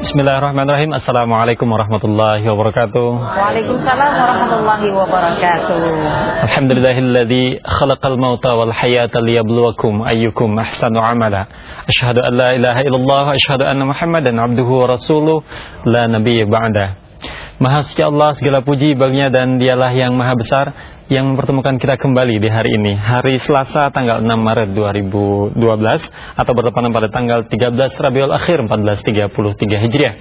Bismillahirrahmanirrahim. Assalamualaikum warahmatullahi wabarakatuh. Waalaikumsalam warahmatullahi wabarakatuh. Alhamdulillahilladzi khalaqal mauta wal hayata liyabluwakum ayyukum ahsanu amala. Asyhadu an la ilaha illallah wa asyhadu anna Muhammadan abduhu wa rasuluh la nabiyya ba'da. Maha suci Allah segala puji baginya dan dialah yang maha besar yang mempertemukan kita kembali di hari ini Hari Selasa tanggal 6 Maret 2012 Atau bertepatan pada tanggal 13 Rabiul Akhir 1433 Hijriah.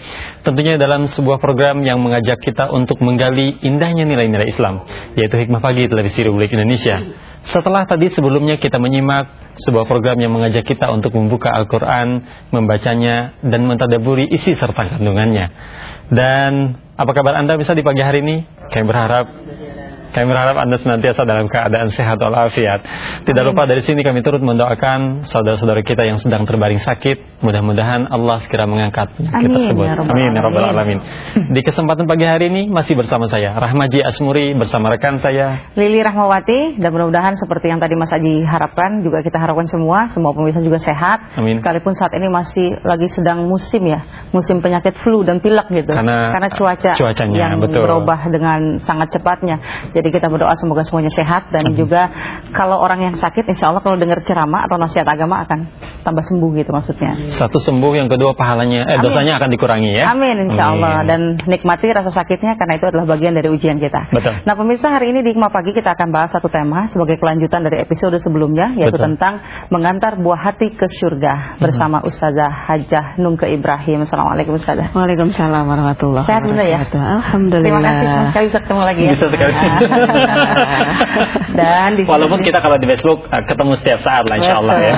Tentunya dalam sebuah program yang mengajak kita untuk menggali indahnya nilai-nilai Islam Yaitu Hikmah Pagi Televisi Republik Indonesia. Setelah tadi sebelumnya kita menyimak sebuah program yang mengajak kita untuk membuka Al-Quran Membacanya dan mentadaburi isi serta kandungannya Dan apa kabar Anda bisa di pagi hari ini? Kami berharap kami berharap Anda senantiasa dalam keadaan sehat walafiat. Tidak lupa dari sini kami turut mendoakan saudara-saudara kita yang sedang terbaring sakit. Mudah-mudahan Allah segera mengangkat penyakit tersebut. Ya Amin ya rabbal alamin. Di kesempatan pagi hari ini masih bersama saya Rahmaji Asmuri bersama rekan saya Lili Rahmawati dan mudah-mudahan seperti yang tadi Mas Aji harapkan juga kita harapkan semua semua pemirsa juga sehat. Amin. Sekalipun saat ini masih lagi sedang musim ya, musim penyakit flu dan pilek gitu. Karena cuaca cuacanya, yang betul. berubah dengan sangat cepatnya. Jadi kita berdoa semoga semuanya sehat dan juga kalau orang yang sakit insya Allah kalau dengar ceramah atau nasihat agama akan tambah sembuh gitu maksudnya. Satu sembuh yang kedua pahalanya eh Amin. dosanya akan dikurangi ya. Amin insya Allah Amin. dan nikmati rasa sakitnya karena itu adalah bagian dari ujian kita. Betul. Nah pemirsa hari ini di Hikmah Pagi kita akan bahas satu tema sebagai kelanjutan dari episode sebelumnya yaitu Betul. tentang mengantar buah hati ke surga bersama Ustazah Hajah Nungke Ibrahim. Assalamualaikum Ustazah. Waalaikumsalam warahmatullahi Sehat bunda ya? wabarakatuh. Alhamdulillah. Terima kasih sekali bisa ketemu lagi ya. Bisa sekali. dan di Walaupun kita kalau di Facebook eh, ketemu setiap saat lah insya Allah ya.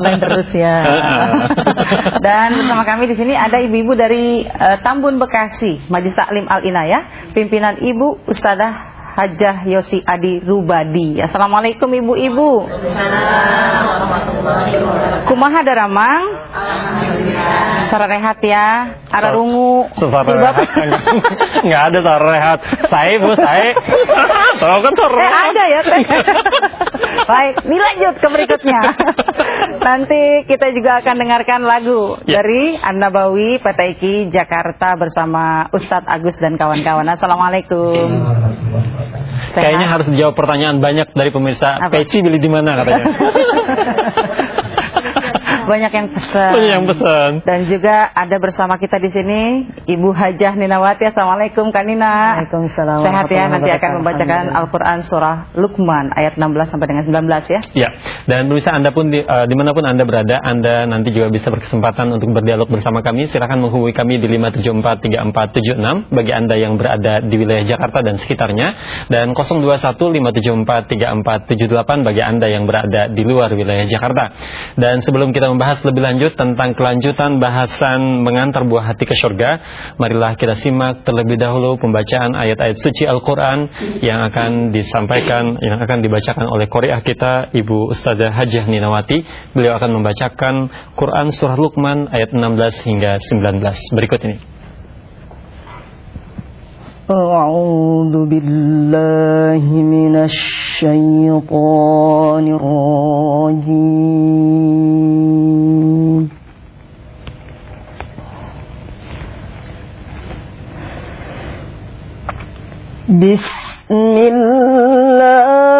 Online terus ya. Dan bersama kami di sini ada ibu-ibu dari eh, Tambun Bekasi, Majelis Taklim Al Inayah, pimpinan Ibu Ustazah Hajah Yosi Adi Rubadi. Assalamualaikum ibu-ibu. Kumaha daramang? Sara rehat ya. Ara rungu. Jilbab. rehat Nggak ada sar rehat Saya bu saya Tahu kan sar Eh, rehat ada ya. Baik, dilanjut ke berikutnya. Nanti kita juga akan dengarkan lagu Ya. dari An-Nabawi PTIK Jakarta bersama Ustadz Agus dan kawan-kawan. Assalamualaikum. Sehat? Kayaknya harus dijawab pertanyaan banyak dari pemirsa Apa? Peci beli di mana katanya Banyak yang pesan. Banyak yang pesan. Dan juga ada bersama kita di sini Ibu Hajah Ninawati. Assalamualaikum Kak Nina. Waalaikumsalam Sehat ya, nanti akan membacakan. Al-Quran surah Luqman ayat 16 sampai dengan 19 ya. Ya, dan pemirsa Anda pun di, eh, di mana pun Anda berada, Anda nanti juga bisa berkesempatan untuk berdialog bersama kami. Silakan menghubungi kami di 5743476 bagi Anda yang berada di wilayah Jakarta dan sekitarnya, dan 0215743478 bagi Anda yang berada di luar wilayah Jakarta. Dan sebelum kita membahas lebih lanjut tentang kelanjutan bahasan mengantar buah hati ke surga, marilah kita simak terlebih dahulu pembacaan ayat-ayat suci Al-Quran yang akan disampaikan, yang akan dibacakan oleh Korea kita, Ibu Ustazah Hajah Ninawati. Beliau akan membacakan Quran Surah Luqman ayat 16 hingga 19. Berikut ini. أعوذ بالله من الشيطان الرجيم بسم الله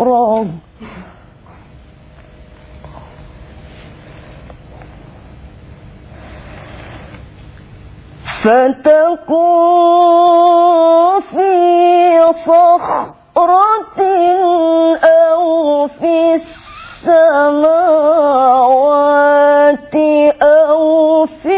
صخرة فتكون في صخرة أو في السماوات أو في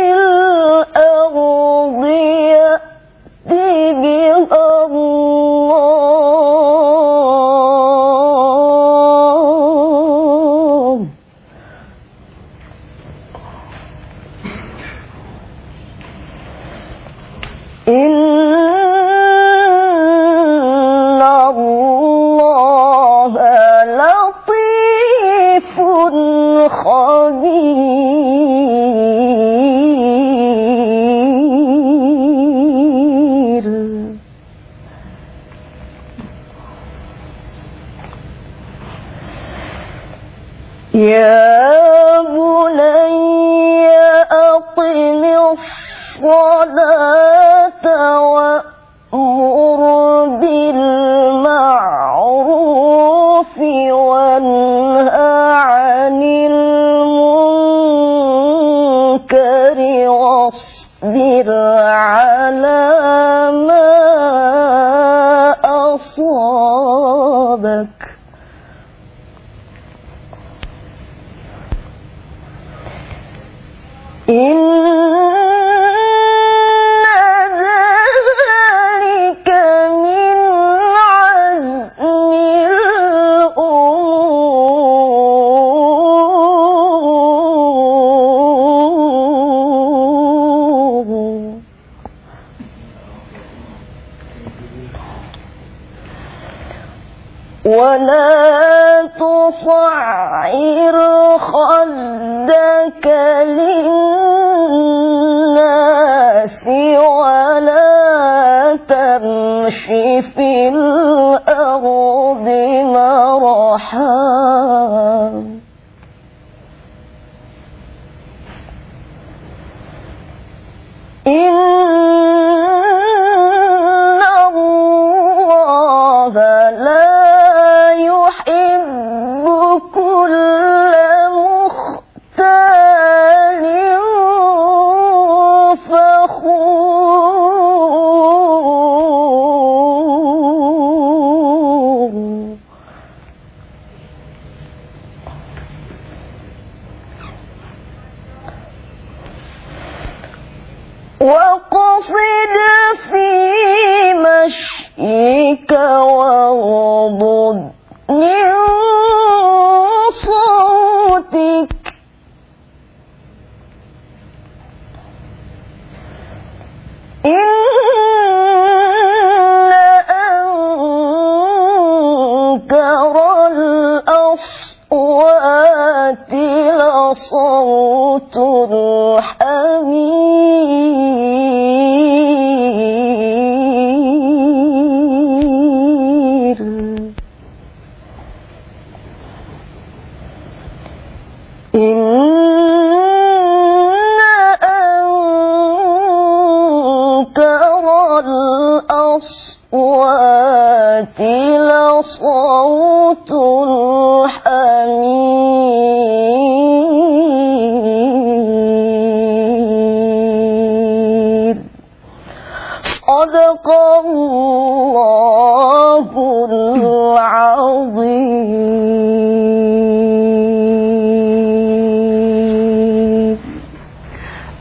تصعر خدك الأصوات لصوت الحمير صدق الله العظيم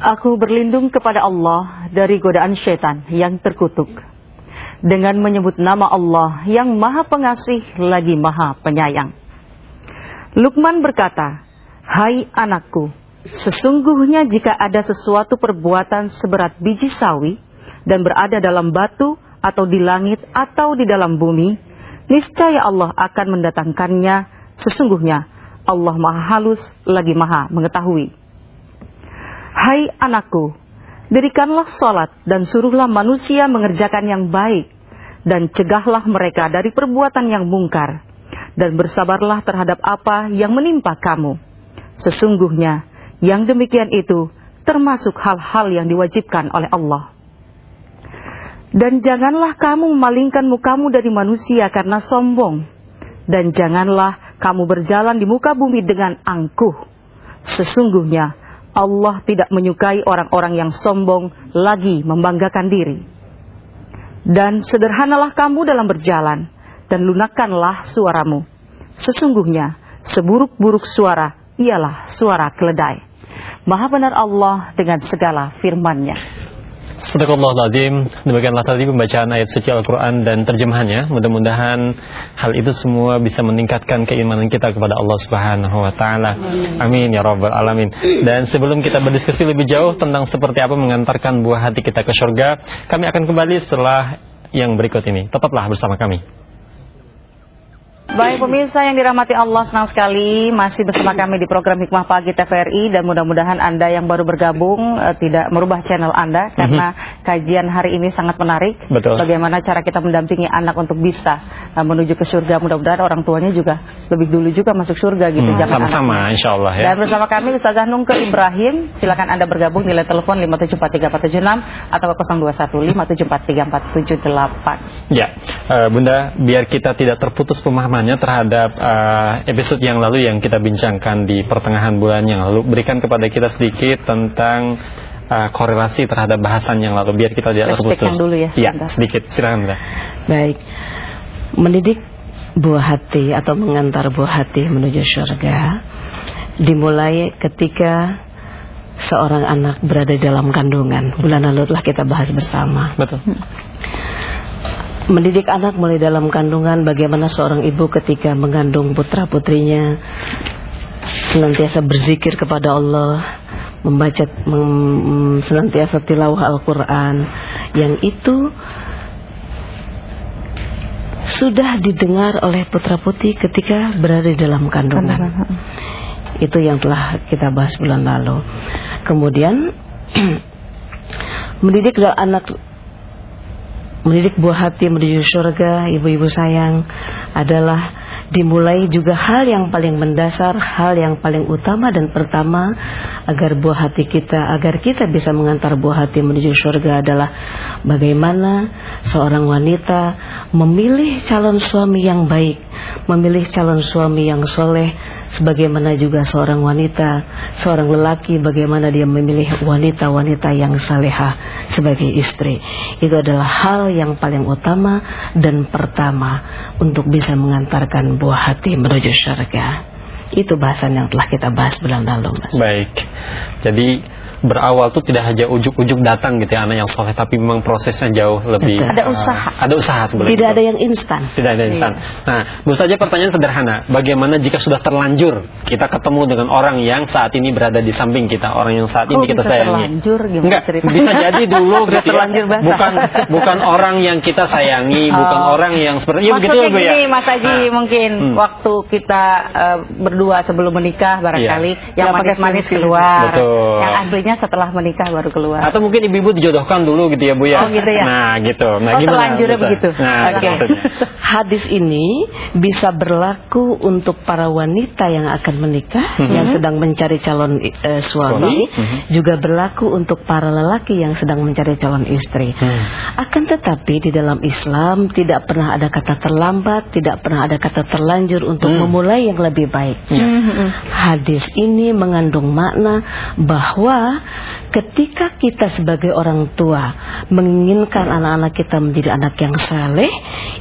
Aku berlindung kepada Allah dari godaan setan yang terkutuk. Dengan menyebut nama Allah yang maha pengasih lagi maha penyayang. Lukman berkata, Hai anakku, sesungguhnya jika ada sesuatu perbuatan seberat biji sawi dan berada dalam batu atau di langit atau di dalam bumi, niscaya Allah akan mendatangkannya. Sesungguhnya Allah maha halus lagi maha mengetahui. Hai anakku, dirikanlah sholat dan suruhlah manusia mengerjakan yang baik, dan cegahlah mereka dari perbuatan yang mungkar, dan bersabarlah terhadap apa yang menimpa kamu. Sesungguhnya, yang demikian itu termasuk hal-hal yang diwajibkan oleh Allah. Dan janganlah kamu memalingkan mukamu dari manusia karena sombong, dan janganlah kamu berjalan di muka bumi dengan angkuh. Sesungguhnya, Allah tidak menyukai orang-orang yang sombong lagi membanggakan diri. Dan sederhanalah kamu dalam berjalan, dan lunakkanlah suaramu. Sesungguhnya, seburuk-buruk suara ialah suara keledai. Maha benar Allah dengan segala firman-Nya. Sadaqallahul Demikianlah tadi pembacaan ayat suci Al-Quran dan terjemahannya. Mudah-mudahan hal itu semua bisa meningkatkan keimanan kita kepada Allah Subhanahu wa taala. Amin ya rabbal alamin. Dan sebelum kita berdiskusi lebih jauh tentang seperti apa mengantarkan buah hati kita ke surga, kami akan kembali setelah yang berikut ini. Tetaplah bersama kami. Baik pemirsa yang dirahmati Allah senang sekali masih bersama kami di program Hikmah Pagi TVRI dan mudah-mudahan Anda yang baru bergabung uh, tidak merubah channel Anda karena mm -hmm. kajian hari ini sangat menarik. Betul. Bagaimana cara kita mendampingi anak untuk bisa uh, menuju ke surga. Mudah-mudahan orang tuanya juga lebih dulu juga masuk surga gitu. Hmm, sama-sama insya Allah ya. Dan bersama kami Ustazah Nungke Ibrahim. Silakan Anda bergabung nilai telepon 5743476 atau ke 0215743478. Ya, uh, Bunda biar kita tidak terputus pemahaman terhadap uh, episode yang lalu yang kita bincangkan di pertengahan bulan yang lalu berikan kepada kita sedikit tentang uh, korelasi terhadap bahasan yang lalu biar kita tidak terputus. dulu ya. Ya, sedikit. Silakan, Mbak. Baik. Mendidik buah hati atau mengantar buah hati menuju surga dimulai ketika seorang anak berada dalam kandungan. Bulan lalu telah kita bahas bersama. Betul. Mendidik anak mulai dalam kandungan bagaimana seorang ibu ketika mengandung putra putrinya senantiasa berzikir kepada Allah, membaca mem, senantiasa tilawah Al-Qur'an yang itu sudah didengar oleh putra putri ketika berada di dalam kandungan. Itu yang telah kita bahas bulan lalu. Kemudian mendidik anak mendidik buah hati menuju surga, ibu-ibu sayang, adalah dimulai juga hal yang paling mendasar, hal yang paling utama dan pertama agar buah hati kita, agar kita bisa mengantar buah hati menuju surga adalah bagaimana seorang wanita memilih calon suami yang baik, memilih calon suami yang soleh, sebagaimana juga seorang wanita, seorang lelaki bagaimana dia memilih wanita-wanita yang salehah sebagai istri. Itu adalah hal yang paling utama dan pertama untuk bisa mengantarkan buah hati menuju surga. Itu bahasan yang telah kita bahas bulan lalu, Mas. Baik. Jadi berawal tuh tidak hanya ujuk-ujuk datang gitu ya anak yang soleh tapi memang prosesnya jauh lebih ada usaha uh, ada usaha sebenarnya tidak ada yang instan tidak ada instan iya. nah bu saja pertanyaan sederhana bagaimana jika sudah terlanjur kita ketemu dengan orang yang saat ini berada di samping kita orang yang saat ini kita sayangi terlanjur gimana Enggak, bisa jadi dulu gitu ya. bukan bukan orang yang kita sayangi oh. bukan orang yang seperti ya begitu ya bu ya Mas Haji nah. mungkin hmm. waktu kita uh, berdua sebelum menikah barangkali ya. yang manis-manis keluar Betul. yang aslinya setelah menikah baru keluar. Atau mungkin ibu-ibu dijodohkan dulu gitu ya Bu ya. Oh gitu ya. Nah, gitu. Nah, oh, gimana? Begitu. Nah, okay. gitu. Hadis ini bisa berlaku untuk para wanita yang akan menikah mm -hmm. yang sedang mencari calon uh, suami, mm -hmm. juga berlaku untuk para lelaki yang sedang mencari calon istri. Mm. Akan tetapi di dalam Islam tidak pernah ada kata terlambat, tidak pernah ada kata terlanjur untuk mm. memulai yang lebih baik. Mm -hmm. Hadis ini mengandung makna bahwa ketika kita sebagai orang tua menginginkan anak-anak kita menjadi anak yang saleh,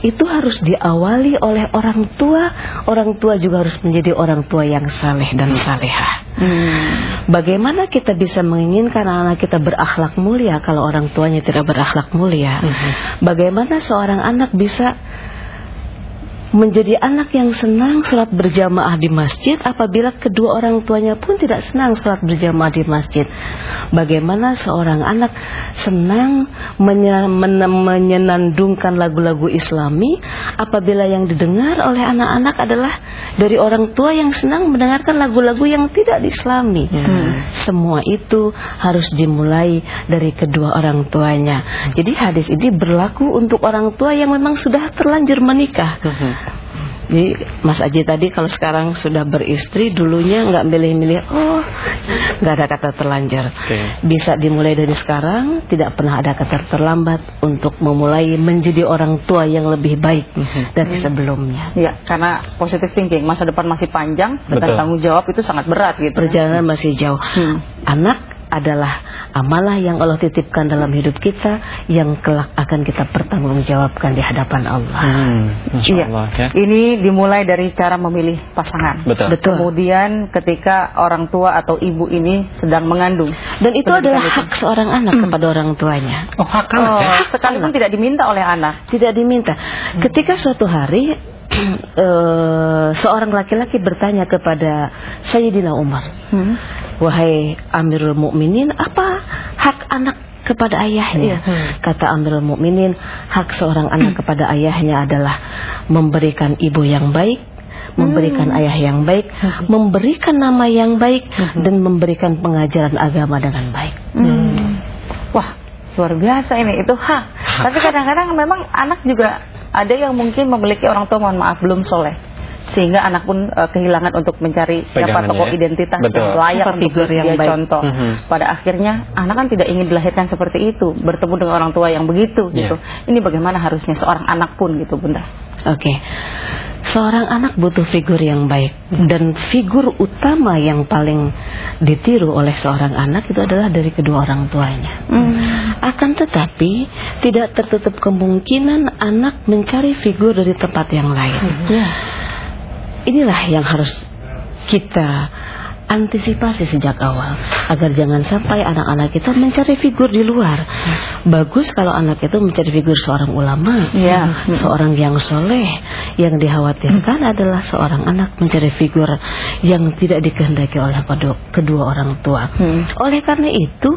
itu harus diawali oleh orang tua. Orang tua juga harus menjadi orang tua yang saleh dan salehah. Hmm. Bagaimana kita bisa menginginkan anak-anak kita berakhlak mulia kalau orang tuanya tidak berakhlak mulia? Hmm. Bagaimana seorang anak bisa menjadi anak yang senang sholat berjamaah di masjid apabila kedua orang tuanya pun tidak senang sholat berjamaah di masjid. Bagaimana seorang anak senang menyenandungkan lagu-lagu islami apabila yang didengar oleh anak-anak adalah dari orang tua yang senang mendengarkan lagu-lagu yang tidak islami. Hmm. Semua itu harus dimulai dari kedua orang tuanya. Jadi hadis ini berlaku untuk orang tua yang memang sudah terlanjur menikah. Hmm. Jadi Mas Aji tadi kalau sekarang sudah beristri dulunya nggak milih-milih oh nggak ada kata terlanjur. Okay. Bisa dimulai dari sekarang, tidak pernah ada kata terlambat untuk memulai menjadi orang tua yang lebih baik mhm. dari sebelumnya. Ya, karena positive thinking masa depan masih panjang dan tanggung jawab itu sangat berat gitu. Perjalanan masih jauh. Hmm. Anak adalah amalah yang Allah titipkan dalam hidup kita yang kelak akan kita pertanggungjawabkan di hadapan Allah. Hmm, Iya. Allah ya. Ini dimulai dari cara memilih pasangan. Betul. Betul. Kemudian ketika orang tua atau ibu ini sedang mengandung. Dan itu Pendidikan adalah itu. hak seorang anak kepada orang tuanya. Oh hak anak ya? Oh, sekalipun tidak diminta oleh anak. Tidak diminta. Ketika suatu hari eh, seorang laki-laki bertanya kepada Sayyidina Umar, Hmm. "Wahai Amirul Mukminin, apa hak anak kepada ayahnya?" Kata Amirul Mukminin, "Hak seorang anak kepada ayahnya adalah memberikan ibu yang baik." Memberikan ayah yang baik, memberikan nama yang baik, dan memberikan pengajaran agama dengan baik. Hmm. Wah, luar biasa ini. Itu hak. Tapi kadang-kadang memang anak juga ada yang mungkin memiliki orang tua mohon maaf belum soleh. Sehingga anak pun eh, kehilangan untuk mencari siapa tokoh ya. identitas Betul. yang layak Siapa untuk figur yang dia baik. contoh. Mhm. Pada akhirnya anak kan tidak ingin dilahirkan seperti itu, bertemu dengan orang tua yang begitu Iya. gitu. Ini bagaimana harusnya seorang anak pun gitu, Bunda. Oke, seorang anak butuh figur yang baik dan figur utama yang paling ditiru oleh seorang anak itu adalah dari kedua orang tuanya. Akan tetapi tidak tertutup kemungkinan anak mencari figur dari tempat yang lain. Ya. Inilah yang harus kita antisipasi sejak awal agar jangan sampai anak-anak kita mencari figur di luar. Bagus kalau anak itu mencari figur seorang ulama, Iya. seorang yang soleh. Yang dikhawatirkan adalah seorang anak mencari figur yang tidak dikehendaki oleh kedua, kedua orang tua. Hmm. Oleh karena itu,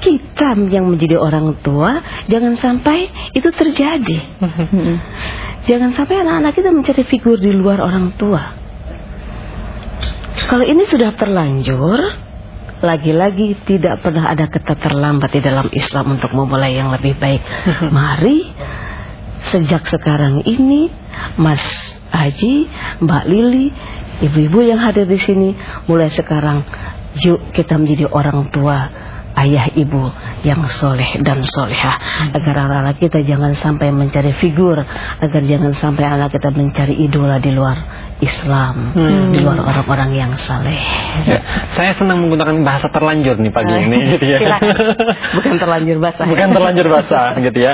kita yang menjadi orang tua jangan sampai itu terjadi. Hmm. Jangan sampai anak-anak kita mencari figur di luar orang tua. Kalau ini sudah terlanjur, lagi-lagi tidak pernah ada kata terlambat di dalam Islam untuk memulai yang lebih baik. Mari sejak sekarang ini, Mas Haji, Mbak Lili, ibu-ibu yang hadir di sini, mulai sekarang, yuk kita menjadi orang tua ayah ibu yang soleh dan solehah agar anak-anak kita jangan sampai mencari figur agar jangan sampai anak kita mencari idola di luar Islam di luar orang-orang yang saleh Ya, Saya senang menggunakan bahasa terlanjur nih pagi ini gitu ya. Silakan. bukan terlanjur basah Bukan terlanjur basah gitu ya.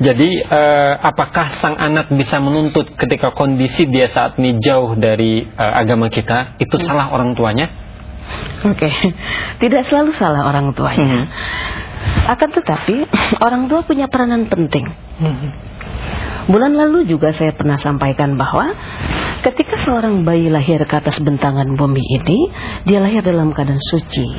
Jadi eh, apakah sang anak bisa menuntut ketika kondisi dia saat ini jauh dari eh, agama kita itu salah orang tuanya? Oke, tidak selalu salah orang tuanya. Akan tetapi orang tua punya peranan penting. Bulan lalu juga saya pernah sampaikan bahwa ketika seorang bayi lahir ke atas bentangan bumi ini, dia lahir dalam keadaan suci.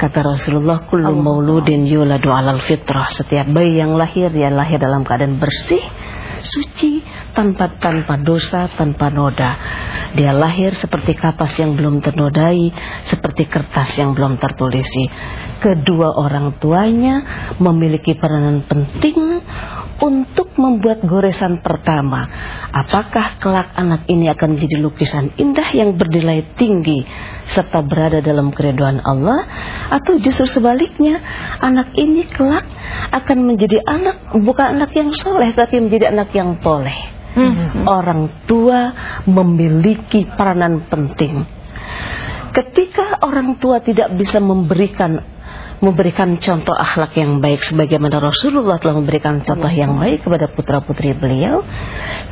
Kata Rasulullah, "Kullu mauludin yuladu 'alal fitrah." Setiap bayi yang lahir dia lahir dalam keadaan bersih, suci, tanpa tanpa dosa, tanpa noda. Dia lahir seperti kapas yang belum ternodai, seperti kertas yang belum tertulisi. Kedua orang tuanya memiliki peranan penting untuk membuat goresan pertama. Apakah kelak anak ini akan menjadi lukisan indah yang bernilai tinggi serta berada dalam keriduan Allah atau justru sebaliknya anak ini kelak akan menjadi anak bukan anak yang soleh tapi menjadi anak yang toleh. Orang tua memiliki peranan penting. Ketika orang tua tidak bisa memberikan memberikan contoh akhlak yang baik sebagaimana Rasulullah telah memberikan contoh yang baik kepada putra-putri beliau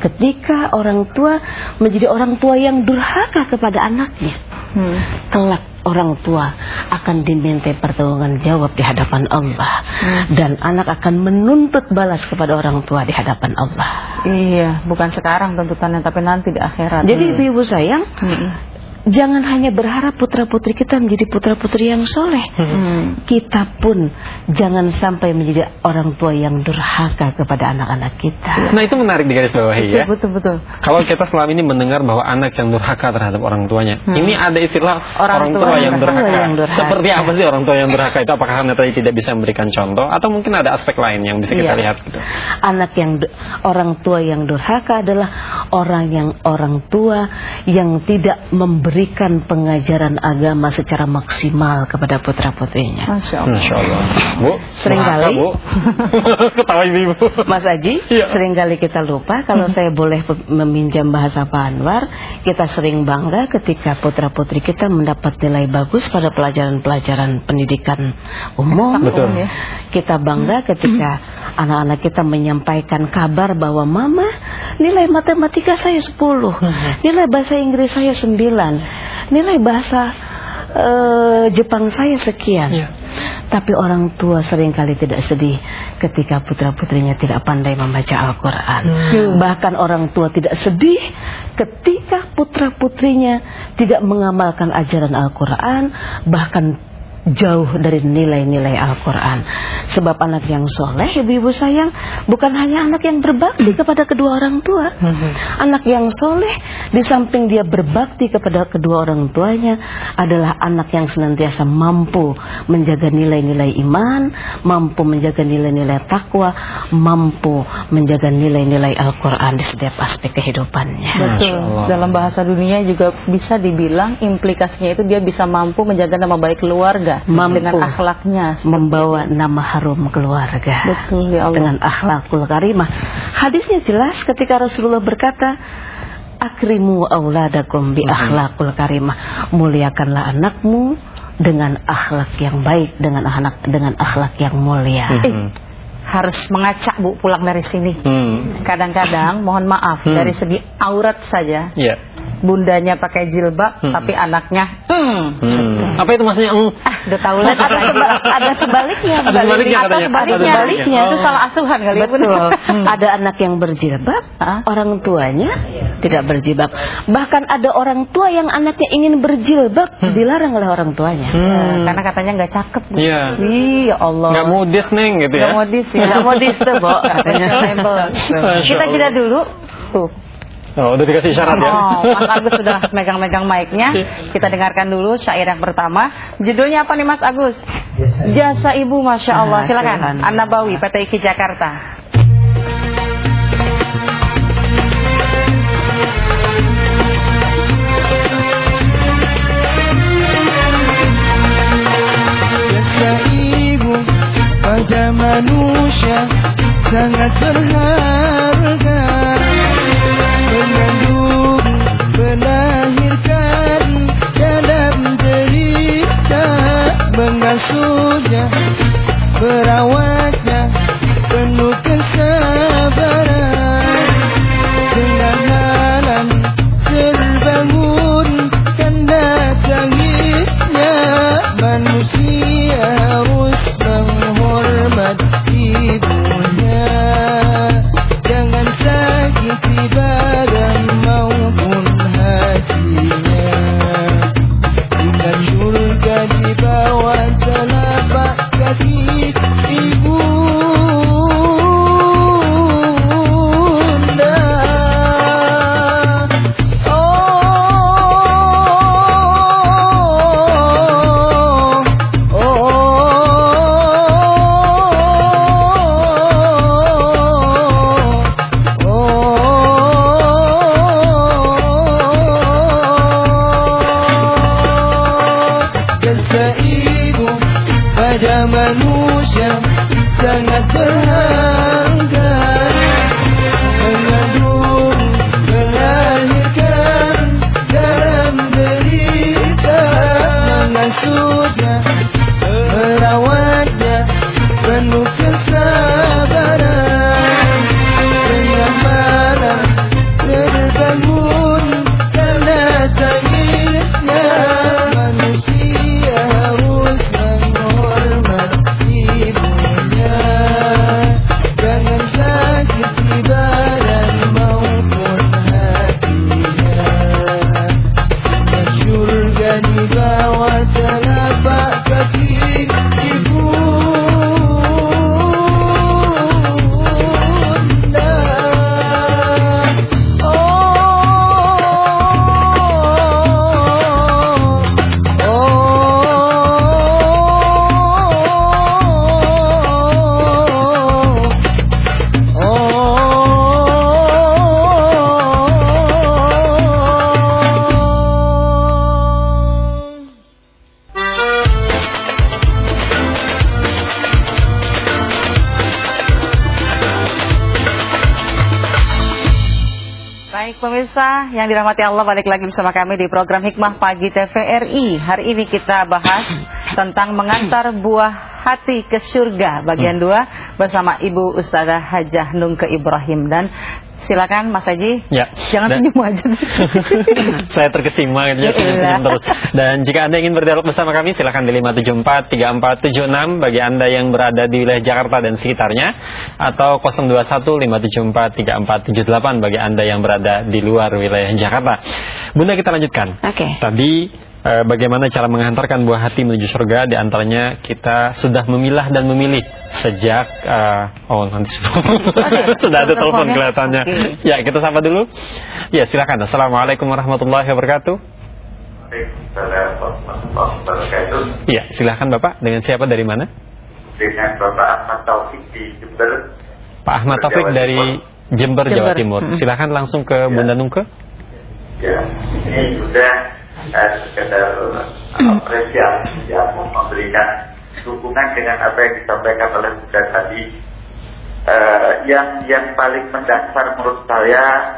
ketika orang tua menjadi orang tua yang durhaka kepada anaknya Hmm. kelak orang tua akan diminta pertanggungan jawab di hadapan Allah dan anak akan menuntut balas kepada orang tua di hadapan Allah Iya, bukan sekarang tuntutannya tapi nanti di akhirat. jadi ibu-ibu sayang Hmm. Jangan hanya berharap putra-putri kita menjadi putra-putri yang soleh Hmm. kita pun jangan sampai menjadi orang tua yang durhaka kepada anak-anak kita. Nah itu menarik digarisbawahi ya. Betul betul. Kalau kita selama ini mendengar bahwa anak yang durhaka terhadap orang tuanya, ini ada istilah orang, Orang tua, tua yang, durhaka. yang durhaka. Seperti apa sih orang tua yang durhaka itu? Apakah karena tadi tidak bisa memberikan contoh, atau mungkin ada aspek lain yang bisa kita Iya. lihat gitu? Anak yang orang tua yang durhaka adalah orang yang orang tua yang tidak memberi memberikan pengajaran agama secara maksimal kepada putra-putrinya. Masya Allah. Masya Allah. Bu, Seringkali. Bu. Ketawa ibu. Mas Aji, Iya. sering kali kita lupa kalau saya boleh meminjam bahasa Pak Anwar, kita sering bangga ketika putra-putri kita mendapat nilai bagus pada pelajaran-pelajaran pendidikan umum. Betul. ya. Kita bangga ketika anak-anak kita menyampaikan kabar bahwa mama nilai matematika saya 10, nilai bahasa Inggris saya 9, nilai bahasa eh, Jepang saya sekian. Iya. Tapi orang tua sering kali tidak sedih ketika putra-putrinya tidak pandai membaca Al-Quran. Bahkan orang tua tidak sedih ketika putra-putrinya tidak mengamalkan ajaran Al-Quran, bahkan jauh dari nilai-nilai Al-Quran. Sebab anak yang soleh, ibu-ibu sayang, bukan hanya anak yang berbakti kepada kedua orang tua. Anak yang soleh, di samping dia berbakti kepada kedua orang tuanya, adalah anak yang senantiasa mampu menjaga nilai-nilai iman, mampu menjaga nilai-nilai takwa, mampu menjaga nilai-nilai Al-Quran di setiap aspek kehidupannya. Betul. Dalam bahasa dunia juga bisa dibilang implikasinya itu dia bisa mampu menjaga nama baik keluarga Mampu. dengan akhlaknya. membawa nama harum keluarga Betul ya Allah. dengan akhlakul karimah. Hadisnya jelas ketika Rasulullah berkata, "Akrimu auladakum bi akhlakul karimah." Muliakanlah anakmu dengan akhlak yang baik, dengan anak dengan akhlak yang mulia. Eh, harus mengacak Bu pulang dari sini. Hmm. Kadang-kadang mohon maaf Hmm. dari segi aurat saja Iya. Bundanya pakai jilbab Hmm. tapi anaknya hmm. Hmm. Apa itu maksudnya? Hmm. Ah, udah tahu lah ada, seba- ada sebaliknya, Ada sebaliknya Atau katanya. sebaliknya, Ada sebaliknya. itu Oh. salah asuhan kali ya, Bu. Betul. Hmm. Ada anak yang berjilbab, Hah? orang tuanya tidak berjilbab. Bahkan ada orang tua yang anaknya ingin berjilbab, dilarang oleh orang tuanya. Hmm. karena katanya nggak cakep Bu. Iya. Iya Allah Nggak modis neng gitu ya? Nggak modis ya Nggak modis tuh, Bo, katanya. Kita jeda dulu Tuh Oh, udah dikasih syarat ya? Oh, Mas Agus sudah megang-megang mic-nya. Kita dengarkan dulu syair yang pertama. Judulnya apa nih Mas Agus? Jasa Ibu, Masya Allah. Nah, Silakan. silakan. An-Nabawi, PT IKI Jakarta. Jasa ibu pada manusia sangat berharga Mengasuhnya, merawatnya penuh kesabaran yang dirahmati Allah balik lagi bersama kami di program Hikmah Pagi TVRI Hari ini kita bahas tentang mengantar buah hati ke surga. Bagian dua bersama Ibu Ustazah Hajah Nungke Ibrahim. Dan silakan Mas Haji Ya. jangan Dan- senyum aja Saya terkesima gitu ya, terus. Dan jika Anda ingin berdialog bersama kami silakan di 574 3476 bagi Anda yang berada di wilayah Jakarta dan sekitarnya atau 021 574 3478 bagi Anda yang berada di luar wilayah Jakarta. Bunda kita lanjutkan. Oke. Tadi eh, bagaimana cara menghantarkan buah hati menuju surga di antaranya kita sudah memilah dan memilih sejak eh, oh nanti sudah ada telepon teleponnya. kelihatannya. Oke. Ya, kita sapa dulu. Ya, silakan. Assalamualaikum warahmatullahi wabarakatuh. Waalaikumsalam warahmatullahi wabarakatuh. Ya, silakan Bapak. Dengan siapa dari mana? Dengan Bapak Ahmad Taufik di Jember. Pak Ahmad Taufik Jawa dari Jember, Jawa Jember. Timur. Mm-mm. Silakan langsung ke Bunda Nungke. Ya, ini sudah eh, sekedar apresiasi ya memberikan dukungan dengan apa yang disampaikan oleh Bunda tadi. Eh, yang yang paling mendasar menurut saya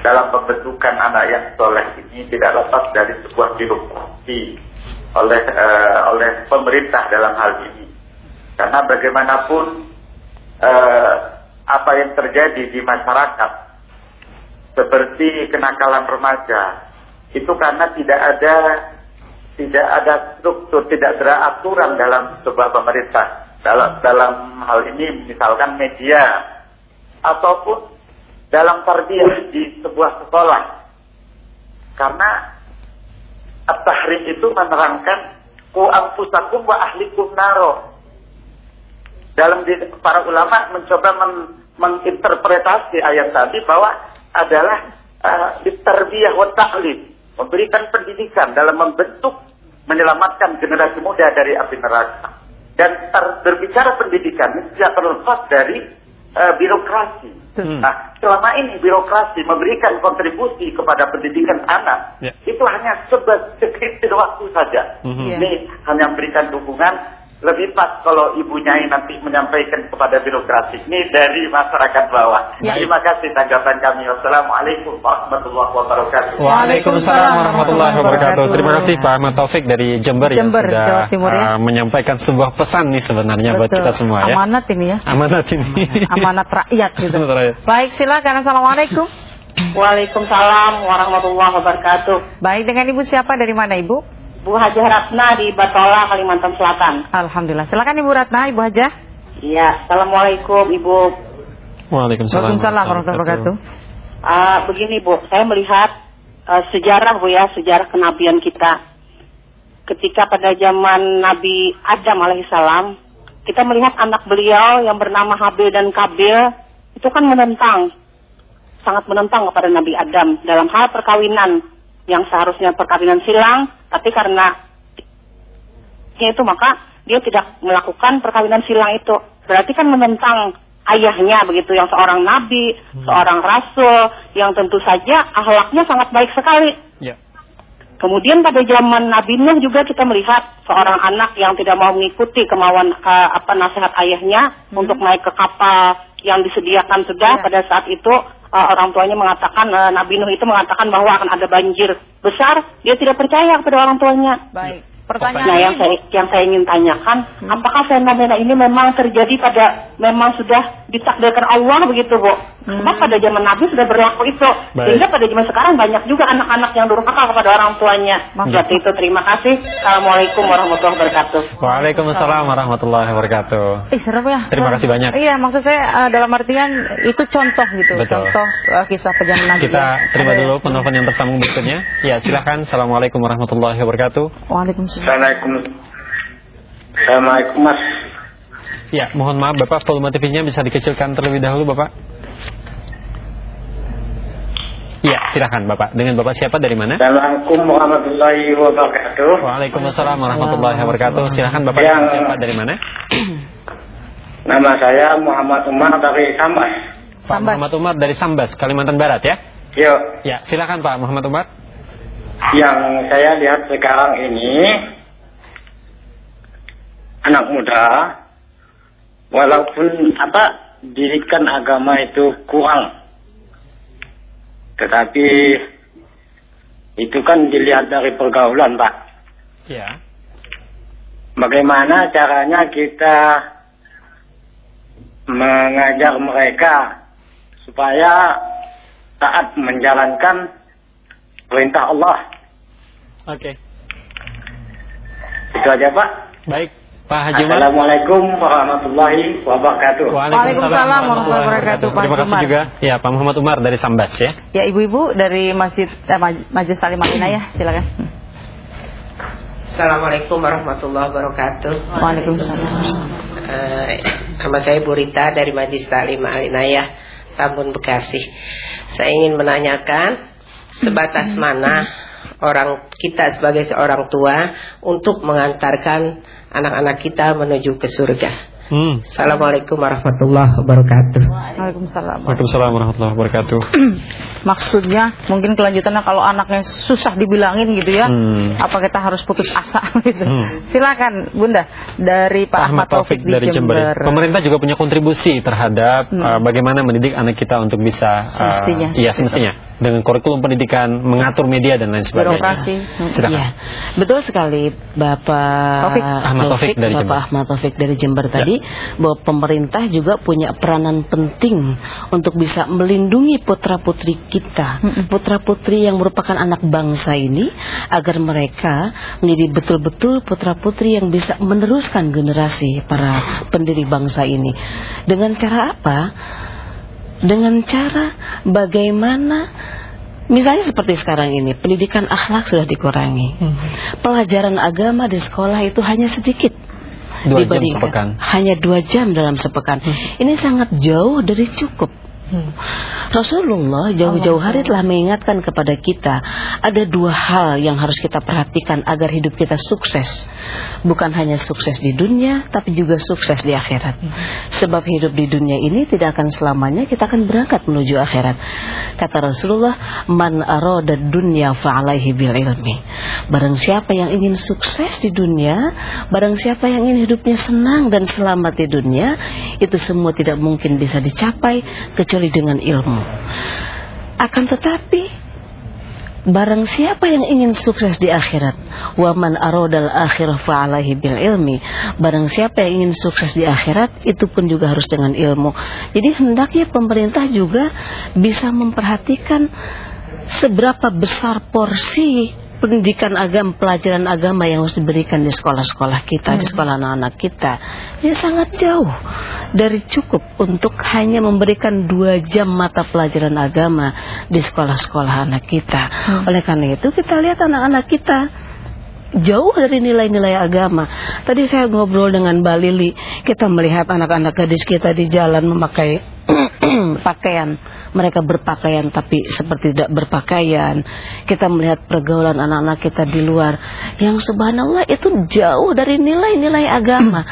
dalam pembentukan anak yang soleh ini tidak lepas dari sebuah birokrasi oleh eh, oleh pemerintah dalam hal ini. Karena bagaimanapun eh, apa yang terjadi di masyarakat seperti kenakalan remaja itu karena tidak ada tidak ada struktur, tidak ada aturan dalam sebuah pemerintah. Dalam dalam hal ini misalkan media ataupun dalam tarbiyah di sebuah sekolah. Karena at-tahrim itu menerangkan ku anfusakum wa ahlikum naro. Dalam di- para ulama mencoba men- menginterpretasi ayat tadi bahwa adalah uh, tarbiyah wa ta'lim memberikan pendidikan dalam membentuk menyelamatkan generasi muda dari api neraka dan ter- berbicara pendidikan ini tidak terlepas dari uh, birokrasi Hmm. nah selama ini birokrasi memberikan kontribusi kepada pendidikan anak Ya. itu hanya sebe- segelintir waktu saja Mhm. Iya. ini hanya memberikan dukungan lebih pas kalau ibu nyai nanti menyampaikan kepada birokrasi ini dari masyarakat bawah. Ya. Terima kasih tanggapan kami. Wassalamualaikum warahmatullahi wabarakatuh. Waalaikumsalam warahmatullahi wabarakatuh. Terima kasih Pak Ahmad Taufik dari Jember, Jember, yang sudah Jawa Timur ya. uh, menyampaikan sebuah pesan nih sebenarnya buat Betul. kita semua ya. Amanat ini ya Amanat ini. Amanat rakyat gitu Amanat rakyat. Baik silakan Assalamualaikum Waalaikumsalam warahmatullahi wabarakatuh. Baik dengan Ibu siapa dari mana Ibu? Bu Hajah Ratna di Batola, Kalimantan Selatan. Alhamdulillah silakan Ibu Ratna Ibu Hajah Iya, Assalamualaikum Ibu. Waalaikumsalam. Waalaikumsalam warahmatullahi wabarakatuh Ah, begini Bu, saya melihat ah, sejarah Bu ya, sejarah kenabian kita. Ketika pada zaman Nabi Adam alaihissalam, kita melihat anak beliau yang bernama Habil dan Kabil itu kan menentang, sangat menentang kepada Nabi Adam dalam hal perkawinan yang seharusnya perkawinan silang, tapi karena itu maka dia tidak melakukan perkawinan silang itu. Berarti kan menentang ayahnya begitu yang seorang nabi, seorang rasul yang tentu saja akhlaknya sangat baik sekali. Ya. Kemudian pada zaman Nabi Nuh juga kita melihat seorang anak yang tidak mau mengikuti kemauan eh, apa nasihat ayahnya untuk naik ke kapal yang disediakan sudah Ya. pada saat itu eh, orang tuanya mengatakan eh, Nabi Nuh itu mengatakan bahwa akan ada banjir besar, dia tidak percaya kepada orang tuanya. Baik Nah, pertanyaan yang saya yang saya ingin tanyakan, Hmm. apakah fenomena ini memang terjadi pada memang sudah ditakdirkan Allah begitu, Bu? Hmm. Sebab pada zaman Nabi sudah berlaku itu. Baik. Sehingga pada zaman sekarang banyak juga anak-anak yang durhaka kepada orang tuanya. Seperti itu. Terima kasih. Assalamualaikum warahmatullahi wabarakatuh. Waalaikumsalam warahmatullahi wabarakatuh. Ih serem ya. Terima kasih banyak. Iya maksud saya eh, dalam artian itu contoh gitu, Betul. contoh eh, kisah perjalanan Nabi. Kita ya. terima dulu penelpon yang tersambung berikutnya. Ya, silakan. Assalamualaikum warahmatullahi wabarakatuh. Waalaikumsalam. Assalamualaikum. Assalamualaikum Mas. Ya, mohon maaf Bapak, volume TV-nya bisa dikecilkan terlebih dahulu Bapak. Ya, silakan Bapak. Dengan Bapak siapa dari mana? Assalamualaikum warahmatullahi wabarakatuh. Waalaikumsalam warahmatullahi wabarakatuh. Silakan Bapak Yang- siapa dari mana? Nama saya Muhammad Umar dari Sambas. Pak Sambas. Muhammad Umar dari Sambas, Kalimantan Barat ya. Yuk, Ya, silakan Pak Muhammad Umar. Yang saya lihat sekarang ini anak muda walaupun apa didikan agama itu kurang Tetapi itu kan dilihat dari pergaulan, Pak. Ya. Bagaimana caranya kita mengajar mereka supaya taat menjalankan perintah Allah. Oke. Itu aja, Pak. Baik, Pak Haji Umar. Assalamualaikum warahmatullahi wabarakatuh. Waalaikumsalam warahmatullahi wabarakatuh, Pak Terima kasih Umar. juga. Ya, Pak Muhammad Umar dari Sambas ya. Ya ibu-ibu dari Masjid eh, Maj- Majelis Salim ya, silakan. Assalamualaikum warahmatullahi wabarakatuh. Waalaikumsalam. Eh, nama saya Bu Rita dari Majlis Taklim Al Inayah Tambun Bekasi. Saya ingin menanyakan sebatas mana orang kita sebagai seorang tua untuk mengantarkan anak-anak kita menuju ke surga. Hmm. Assalamualaikum warahmatullahi wabarakatuh. Waalaikumsalam. Waalaikumsalam warahmatullahi wabarakatuh. Maksudnya mungkin kelanjutannya kalau anaknya susah dibilangin gitu ya, Hmm. apa kita harus putus asa gitu. Hmm. Silakan Bunda dari Pak, Ahmad Taufik di dari Jember. Jember. Pemerintah juga punya kontribusi terhadap Hmm. uh, bagaimana mendidik anak kita untuk bisa uh, Semestinya. iya semestinya dengan kurikulum pendidikan mengatur media dan lain sebagainya. Birokrasi. Hmm. Silakan. Iya, betul sekali Bapak Taufik. Ahmad Taufik dari Bapak Jember. Ahmad Taufik dari Jember tadi bahwa pemerintah juga punya peranan penting untuk bisa melindungi putra putri kita, putra putri yang merupakan anak bangsa ini agar mereka menjadi betul-betul putra putri yang bisa meneruskan generasi para pendiri bangsa ini. Dengan cara apa? Dengan cara bagaimana Misalnya seperti sekarang ini, pendidikan akhlak sudah dikurangi. Pelajaran agama di sekolah itu hanya sedikit. Dua jam sepekan. Hanya dua jam dalam sepekan. Ini sangat jauh dari cukup. Rasulullah jauh-jauh hari telah mengingatkan kepada kita ada dua hal yang harus kita perhatikan agar hidup kita sukses. Bukan hanya sukses di dunia, tapi juga sukses di akhirat. Sebab hidup di dunia ini tidak akan selamanya kita akan berangkat menuju akhirat. Kata Rasulullah, "Man arada dunya fa'alaihi bil ilmi." Barang siapa yang ingin sukses di dunia, barang siapa yang ingin hidupnya senang dan selamat di dunia, itu semua tidak mungkin bisa dicapai kecuali dengan ilmu. Akan tetapi Barang siapa yang ingin sukses di akhirat Wa man arodal akhirah fa'alaihi bil ilmi Barang siapa yang ingin sukses di akhirat Itu pun juga harus dengan ilmu Jadi hendaknya pemerintah juga Bisa memperhatikan Seberapa besar porsi pendidikan agama, pelajaran agama yang harus diberikan di sekolah-sekolah kita, di sekolah anak-anak kita, ini sangat jauh dari cukup untuk hanya memberikan dua jam mata pelajaran agama di sekolah-sekolah anak kita. Oleh karena itu kita lihat anak-anak kita jauh dari nilai-nilai agama. Tadi saya ngobrol dengan Mbak Lili, kita melihat anak-anak gadis kita di jalan memakai pakaian. Mereka berpakaian tapi seperti tidak berpakaian. Kita melihat pergaulan anak-anak kita di luar yang subhanallah itu jauh dari nilai-nilai agama.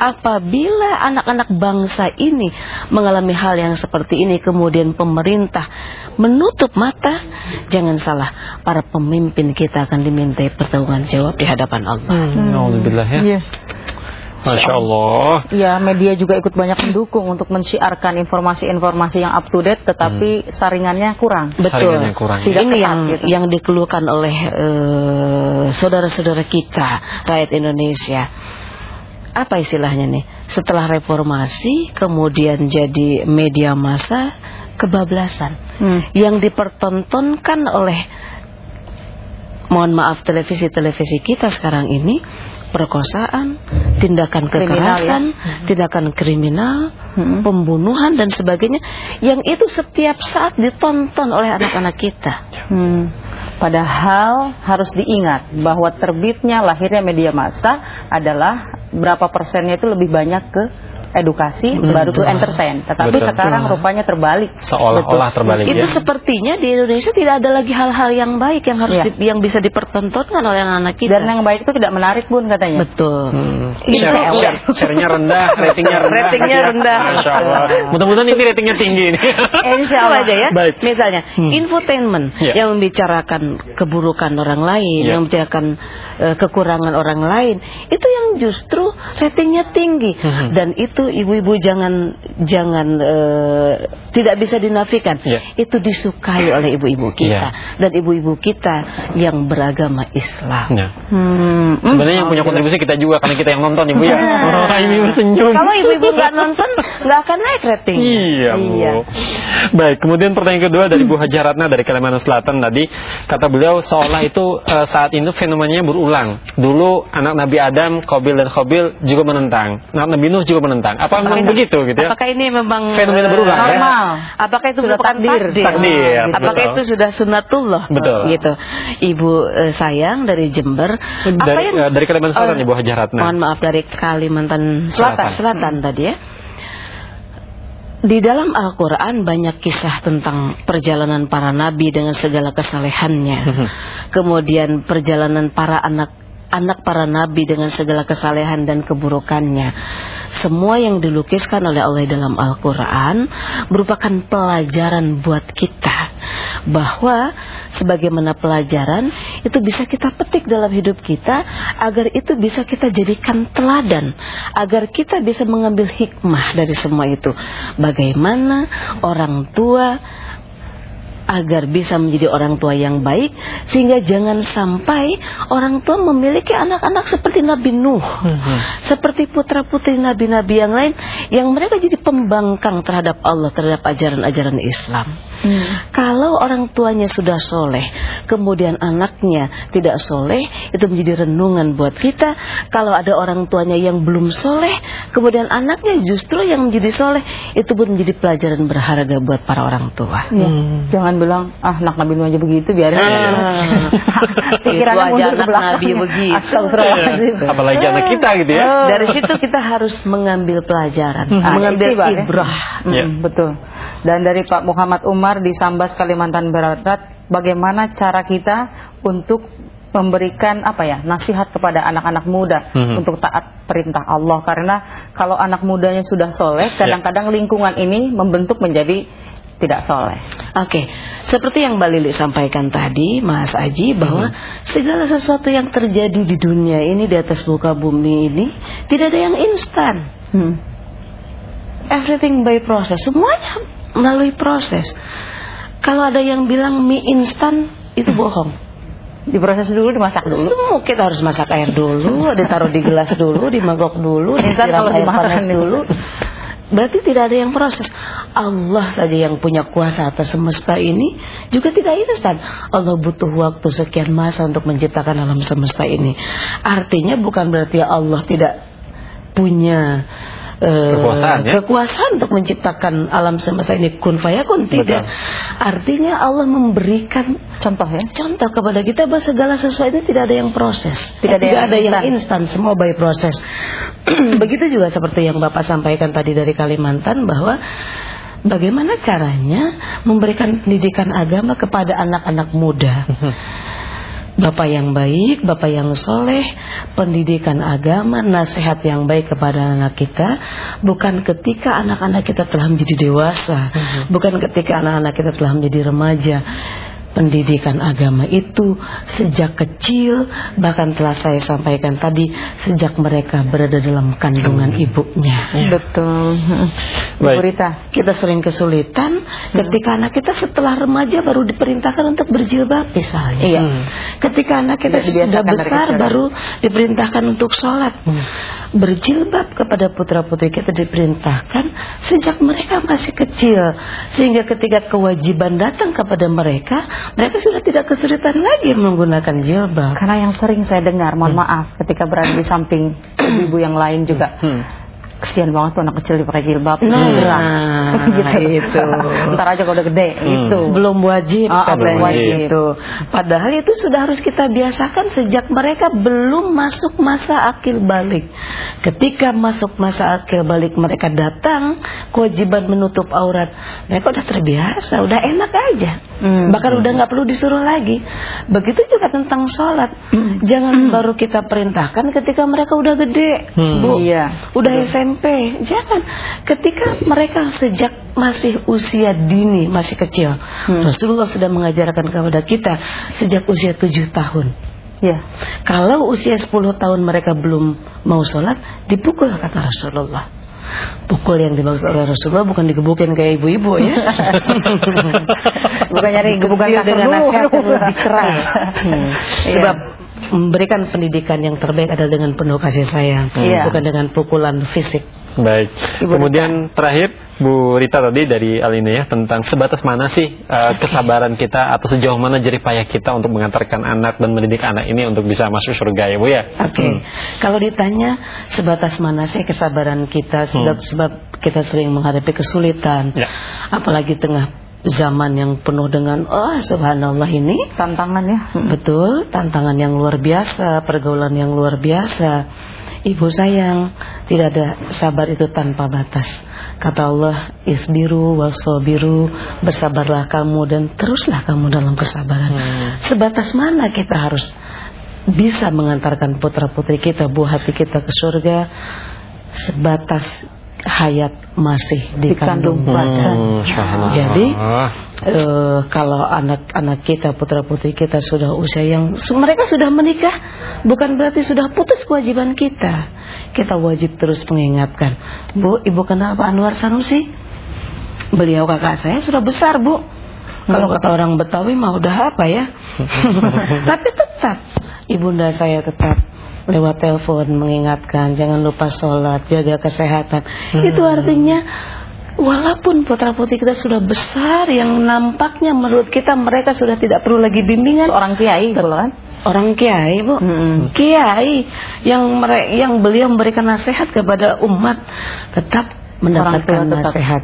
Apabila anak-anak bangsa ini mengalami hal yang seperti ini kemudian pemerintah menutup mata, jangan salah para pemimpin kita akan dimintai pertanggungan jawab di hadapan Allah. Hmm. Alhamdulillah ya. Masya Allah. Ya, media juga ikut banyak mendukung untuk mensiarkan informasi-informasi yang up to date, tetapi saringannya kurang. Betul. Saringannya kurang. Tidak Ini tepat yang gitu. yang dikeluhkan oleh eh, saudara-saudara kita rakyat Indonesia. Apa istilahnya nih? Setelah reformasi kemudian jadi media massa kebablasan. Hmm. Yang dipertontonkan oleh mohon maaf televisi-televisi kita sekarang ini perkosaan, tindakan Kriminal, kekerasan, tindakan kriminal, Hmm. pembunuhan dan sebagainya yang itu setiap saat ditonton oleh anak-anak kita. Hmm. Padahal harus diingat bahwa terbitnya lahirnya media massa adalah berapa persennya itu lebih banyak ke edukasi baru ke entertain. Tetapi Betul. sekarang rupanya terbalik. Seolah-olah terbalik Itu ya. sepertinya di Indonesia tidak ada lagi hal-hal yang baik yang harus Iya. di- yang bisa dipertontonkan oleh anak-anak kita. Dan yang baik itu tidak menarik pun katanya. Betul. Hmm. Itu Share, share, share-nya rendah, ratingnya rendah. Ratingnya gitu ya. rendah. Allah. Mudah-mudahan ini ratingnya tinggi ini. Insya Allah aja ya. Baik. Misalnya Hmm. infotainment Ya. yang membicarakan keburukan orang lain, Ya. yang membicarakan eh, kekurangan orang lain, itu yang justru ratingnya tinggi Hmm. dan itu itu ibu-ibu jangan jangan eh, tidak bisa dinafikan. Iya. Itu disukai oleh ibu-ibu kita dan ibu-ibu kita yang beragama Islam. Ya. Hmm. Sebenarnya yang punya kontribusi kita juga karena kita yang nonton ibu ya. Oh, ibu senyum. Kalau ibu-ibu nggak nonton nggak akan naik rating. Iya, Bu. Iya. Baik, kemudian pertanyaan kedua dari Bu Hajar Ratna dari Kalimantan Selatan tadi kata beliau seolah itu eh, saat itu fenomenanya berulang. Dulu anak Nabi Adam, Qabil dan Qabil juga menentang. Anak Nabi Nuh juga menentang. Apa memang begitu gitu ya? Apakah ini memang Fenomena eh, berulang, ya? Normal. Apakah itu Sudah merupakan takdir. takdir? Takdir, Apakah betul. itu sudah sunatullah? Betul. Gitu. Ibu eh, sayang dari Jember. apa Dari, yang eh, dari Kalimantan Selatan eh, ya Bu Hajar Ratna. Mohon maaf dari Kalimantan Selatan, Selatan. Selatan tadi ya. Di dalam Al-Quran banyak kisah tentang perjalanan para nabi dengan segala kesalehannya. Kemudian perjalanan para anak anak para nabi dengan segala kesalehan dan keburukannya. Semua yang dilukiskan oleh Allah dalam Al-Quran merupakan pelajaran buat kita. Bahwa sebagaimana pelajaran itu bisa kita petik dalam hidup kita agar itu bisa kita jadikan teladan. Agar kita bisa mengambil hikmah dari semua itu. Bagaimana orang tua agar bisa menjadi orang tua yang baik sehingga jangan sampai orang tua memiliki anak-anak seperti Nabi Nuh seperti putra-putri nabi-nabi yang lain yang mereka jadi pembangkang terhadap Allah terhadap ajaran-ajaran Islam kalau orang tuanya sudah soleh kemudian anaknya tidak soleh itu menjadi renungan buat kita kalau ada orang tuanya yang belum soleh kemudian anaknya justru yang menjadi soleh itu pun menjadi pelajaran berharga buat para orang tua Iya. Jangan bilang ah anak Nabi aja begitu biarin. Pikirannya Itu aja mundur ke anak belakang. Nabi begitu. Astagfirullahaladzim. Apalagi anak kita gitu ya. Dari situ kita harus mengambil pelajaran, Ah, mengambil ya. ibrah. Mm, Ya. Betul. Dan dari Pak Muhammad Umar di Sambas Kalimantan Barat, bagaimana cara kita untuk memberikan apa ya nasihat kepada anak-anak muda Mhm. untuk taat perintah Allah karena kalau anak mudanya sudah soleh kadang-kadang lingkungan ini membentuk menjadi tidak soleh. Oke, seperti yang Mbak Lili sampaikan tadi, Mas Aji, bahwa segala sesuatu yang terjadi di dunia ini di atas muka bumi ini tidak ada yang instan. Hmm. Everything by process, semuanya melalui proses. Kalau ada yang bilang mie instan itu bohong. Diproses dulu, dimasak dulu. Semua kita harus masak air dulu, ditaruh di gelas dulu, di mangkok dulu, disiram kalau air dimakan panas dulu. dulu. Berarti tidak ada yang proses. Allah saja yang punya kuasa atas semesta ini juga tidak instan. Allah butuh waktu sekian masa untuk menciptakan alam semesta ini. Artinya bukan berarti Allah tidak punya eh, Kekuasaan, ya? kekuasaan untuk menciptakan alam semesta ini kun fayakun tidak. Betul. Artinya Allah memberikan Contoh ya. contoh kepada kita bahwa segala sesuatu itu tidak ada yang proses, Tidak ada yang yang instan, semua by proses. Begitu juga seperti yang Bapak sampaikan tadi dari Kalimantan bahwa bagaimana caranya memberikan pendidikan agama kepada anak-anak muda. Bapak yang baik, Bapak yang soleh, pendidikan agama, nasihat yang baik kepada anak kita, bukan ketika anak-anak kita telah menjadi dewasa, bukan ketika anak-anak kita telah menjadi remaja. Pendidikan agama itu sejak kecil, bahkan telah saya sampaikan tadi, sejak mereka berada dalam kandungan ibunya. Betul. Ibu Baik. Rita. Kita sering kesulitan ketika anak kita setelah remaja baru diperintahkan untuk berjilbab misalnya. Iya. Ketika anak kita sudah besar baru diperintahkan untuk sholat. Berjilbab kepada putra-putri kita diperintahkan sejak mereka masih kecil. Sehingga ketika kewajiban datang kepada mereka, mereka sudah tidak kesulitan lagi menggunakan jilbab. Karena yang sering saya dengar, mohon maaf, ketika berada di samping ibu-ibu yang lain juga, Hmm. Kesian banget tuh anak kecil dipakai jilbab, Nah, gerak. itu. Ntar aja kalau udah gede, itu. belum wajib kan belum wajib. itu. Padahal itu sudah harus kita biasakan sejak mereka belum masuk masa akil balik. Ketika masuk masa akil balik mereka datang, kewajiban menutup aurat, mereka udah terbiasa, udah enak aja. Hmm. Bahkan udah nggak perlu disuruh lagi. Begitu juga tentang sholat. Jangan baru kita perintahkan ketika mereka udah gede, Hmm. bu, Iya. udah SMP. Jangan. Ketika mereka sejak masih usia dini, masih kecil, Rasulullah sudah mengajarkan kepada kita sejak usia tujuh tahun. Iya. Kalau usia 10 tahun mereka belum mau sholat, dipukul kata Rasulullah. pukul yang dimaksud oleh Rasulullah bukan digebukin kayak ibu-ibu ya. Bukan nyari gebukan kasur dengan nasihat yang lebih keras. Hmm. Iya. Sebab memberikan pendidikan yang terbaik adalah dengan penuh kasih sayang, Iya. bukan dengan pukulan fisik. Baik. Ibu Kemudian terakhir Bu Rita tadi dari Alina ya tentang sebatas mana sih eh, kesabaran kita atau sejauh mana jerih payah kita untuk mengantarkan anak dan mendidik anak ini untuk bisa masuk surga ya Bu ya. Oke, kalau ditanya sebatas mana sih kesabaran kita sebab, sebab kita sering menghadapi kesulitan, Ya. apalagi tengah zaman yang penuh dengan oh subhanallah ini Tantangan ya. betul tantangan yang luar biasa, pergaulan yang luar biasa. Ibu sayang, tidak ada sabar itu tanpa batas. Kata Allah, isbiru wasobiru, bersabarlah kamu dan teruslah kamu dalam kesabaran. Sebatas mana kita harus bisa mengantarkan putra-putri kita, buah hati kita ke surga sebatas hayat masih dikandung Dikandung badan. Hmm. Jadi eh, kalau anak-anak kita, putra-putri kita sudah usia yang mereka sudah menikah, bukan berarti sudah putus kewajiban kita. Kita wajib terus mengingatkan, Bu, Ibu kenapa Anwar Sanusi? Beliau kakak saya sudah besar, Bu. Kalau kata orang Betawi mah udah apa ya? Tapi tetap ibunda saya tetap lewat telepon mengingatkan jangan lupa sholat, jaga kesehatan. Itu artinya walaupun putra putri kita sudah besar yang nampaknya menurut kita mereka sudah tidak perlu lagi bimbingan Seorang kiai kan. orang kiai bu Mm-mm. kiai yang mere- yang beliau memberikan nasihat kepada umat tetap mendapatkan Orang nasihat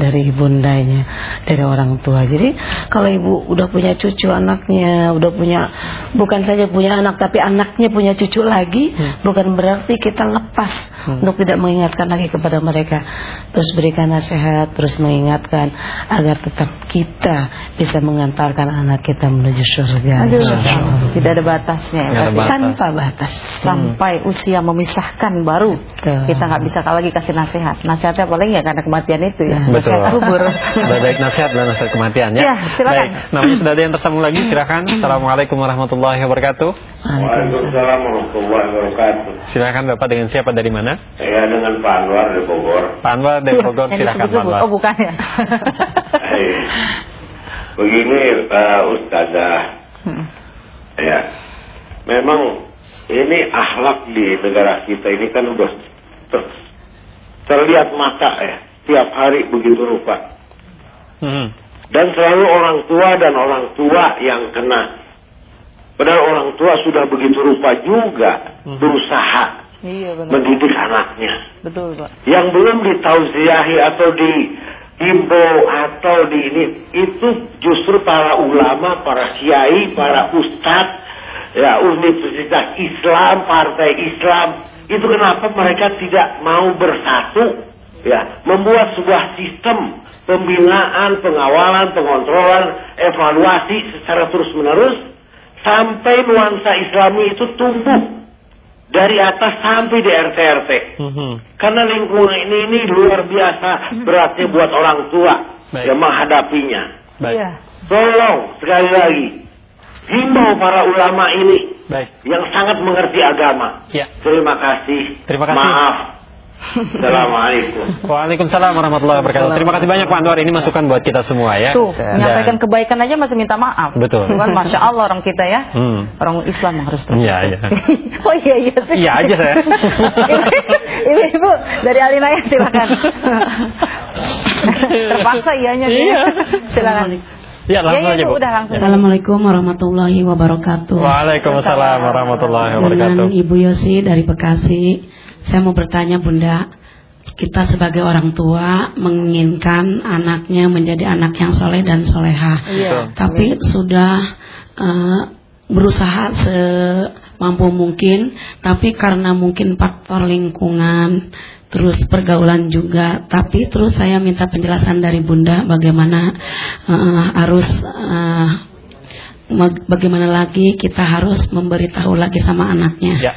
dari ibundanya dari orang tua jadi kalau ibu udah punya cucu anaknya udah punya bukan saja punya anak tapi anaknya punya cucu lagi bukan berarti kita lepas untuk tidak mengingatkan lagi kepada mereka terus berikan nasihat terus mengingatkan agar tetap kita bisa mengantarkan anak kita menuju surga Aduh, tidak ada batasnya ya. Ada batas. tanpa batas Sampai usia memisahkan baru Betul. kita nggak bisa lagi kasih nasihat. Nasihatnya paling ya karena kematian itu ya. Betul. Nasihat kubur. Lebih baik nasihat dan nasihat kematian ya. Ya, silakan. Baik, namanya sudah ada yang tersambung lagi, silakan. Assalamualaikum warahmatullahi wabarakatuh. Waalaikumsalam warahmatullahi wabarakatuh. Silakan Bapak dengan siapa dari mana? Saya dengan Pak Anwar di Bogor. Pak Anwar dari Bogor, Yang silakan Pak. Anwar. Oh bukan ya. Hei. Begini uh, Ustazah, Hmm. ya, memang ini akhlak di negara kita ini kan udah ter- terlihat mata ya, tiap hari begitu rupa. Hmm. Dan selalu orang tua dan orang tua yang kena. Padahal orang tua sudah begitu rupa juga berusaha Iya benar. mendidik anaknya. Betul Pak. yang belum ditausiahi atau dihimbau atau di ini itu justru para ulama, para kiai, para ustadz, ya universitas Islam, partai Islam itu kenapa mereka tidak mau bersatu, ya membuat sebuah sistem pembinaan, pengawalan, pengontrolan, evaluasi secara terus menerus sampai nuansa Islami itu tumbuh dari atas sampai di RT-RT. Mhm. Karena lingkungan ini ini luar biasa beratnya buat orang tua Baik. yang menghadapinya. Baik. Iya. Tolong sekali lagi himbau para ulama ini Baik. yang sangat mengerti agama. Ya. Terima kasih. Terima kasih. Maaf. Assalamualaikum. Waalaikumsalam warahmatullahi wabarakatuh. Terima kasih banyak Pak Anwar. Ini masukan buat kita semua ya. Tuh, Dan- menyampaikan kebaikan aja masih minta maaf. Betul. Kan Masya Allah orang kita ya. Hmm. Orang Islam yang harus begitu. Iya, iya. oh iya iya. sih. Iya aja saya. Ibu-ibu dari Alina ya silakan. Terpaksa ianya. Iya. Silakan. Ya, langsung ya, aja, ya, Bu. udah langsung. Assalamualaikum warahmatullahi wabarakatuh. Waalaikumsalam warahmatullahi wabarakatuh. Dengan Ibu Yosi dari Bekasi, saya mau bertanya Bunda, kita sebagai orang tua menginginkan anaknya menjadi anak yang soleh dan soleha, Iya. tapi sudah eh, berusaha semampu mungkin, tapi karena mungkin faktor lingkungan, terus pergaulan juga, tapi terus saya minta penjelasan dari Bunda bagaimana eh, harus Mag- bagaimana lagi kita harus memberitahu lagi sama anaknya. Ya.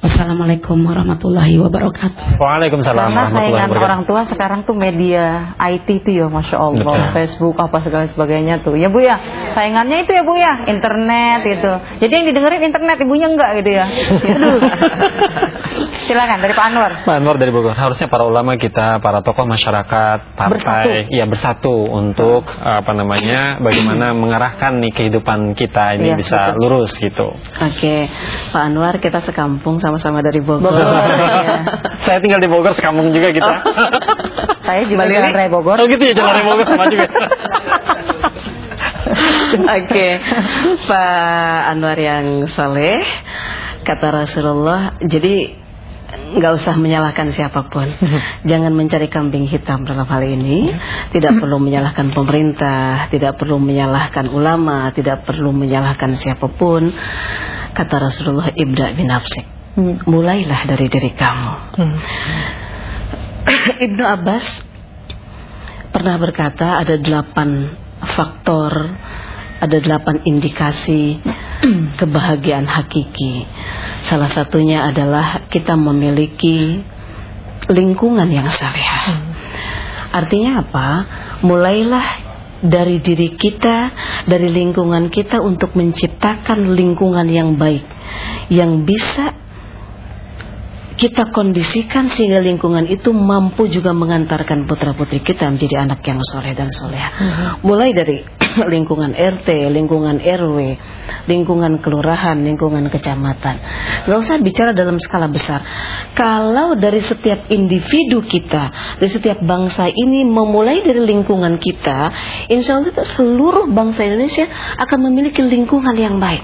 Wassalamualaikum warahmatullahi wabarakatuh. Waalaikumsalam Karena warahmatullahi saingan orang tua sekarang tuh media IT itu ya Masya Allah Betul. Facebook apa segala sebagainya tuh Ya Bu ya Saingannya itu ya Bu ya Internet gitu Jadi yang didengerin internet Ibunya enggak gitu ya Aduh. Silakan dari Pak Anwar Pak Anwar dari Bogor, harusnya para ulama kita, para tokoh masyarakat, partai, Bersatu. ya bersatu untuk apa namanya, bagaimana mengarahkan nih kehidupan kita ini Iya, bisa betul. lurus gitu. Oke, Pak Anwar kita sekampung sama-sama dari Bogor. Iya. Saya tinggal di Bogor, sekampung juga kita. Saya juga Balik Jalan. Raya Bogor Oh gitu ya, Jalan Raya Bogor sama juga. Oke, Pak Anwar yang soleh, kata Rasulullah, jadi nggak usah menyalahkan siapa pun. Jangan mencari kambing hitam dalam hal ini. Tidak perlu menyalahkan pemerintah, tidak perlu menyalahkan ulama, tidak perlu menyalahkan siapa pun. Kata Rasulullah, ibda bin nafsik. Mulailah dari diri kamu. Ibnu Abbas pernah berkata ada delapan faktor, ada delapan indikasi kebahagiaan hakiki. Salah satunya adalah kita memiliki lingkungan yang saleh. Artinya apa? Mulailah dari diri kita, dari lingkungan kita untuk menciptakan lingkungan yang baik, yang bisa kita kondisikan sehingga lingkungan itu mampu juga mengantarkan putra-putri kita menjadi anak yang soleh dan soleha. Mulai dari lingkungan RT, lingkungan RW, lingkungan kelurahan, lingkungan kecamatan. Gak usah bicara dalam skala besar. Kalau dari setiap individu kita, dari setiap bangsa ini memulai dari lingkungan kita, insya Allah itu seluruh bangsa Indonesia akan memiliki lingkungan yang baik.